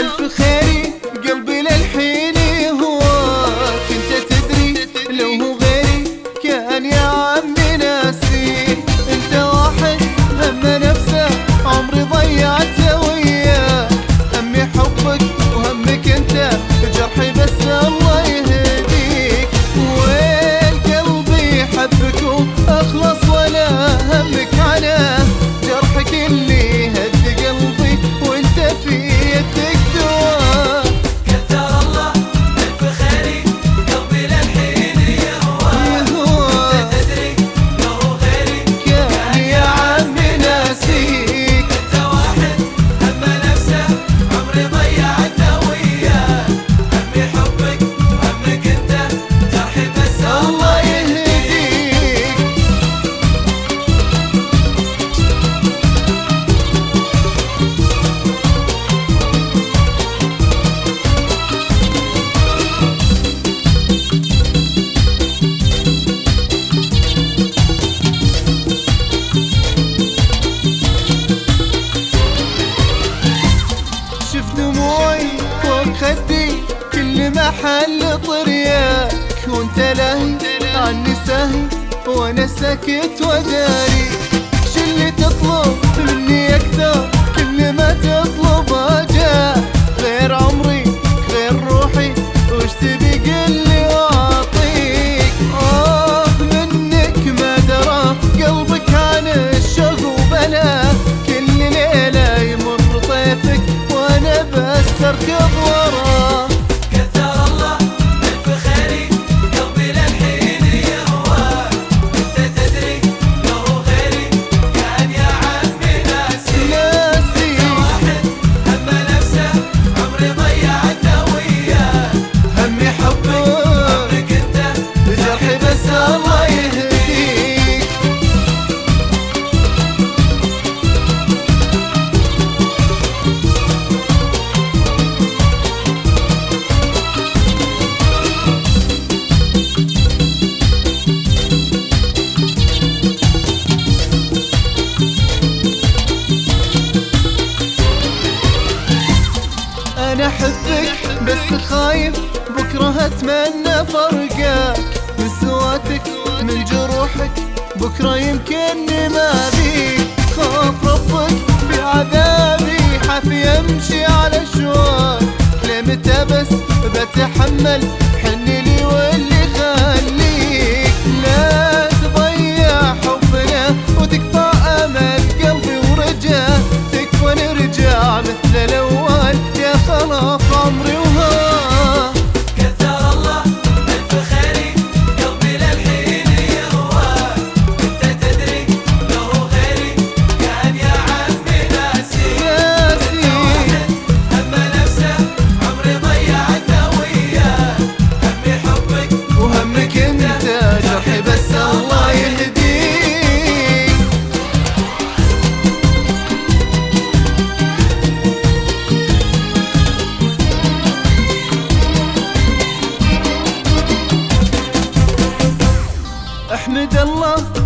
الف خير احل طريق وانت لهي عني سهي وأنا ساكت وداري. شو اللي تطلب مني أكثر أنا أحبك بس خايف بكرة أتمنى فرقك. من سواتك من جروحك بكرة يمكنني ما بيك خاف ربك في عذابي حافي أمشي على شوار لمتى بس بتحمل ورد الله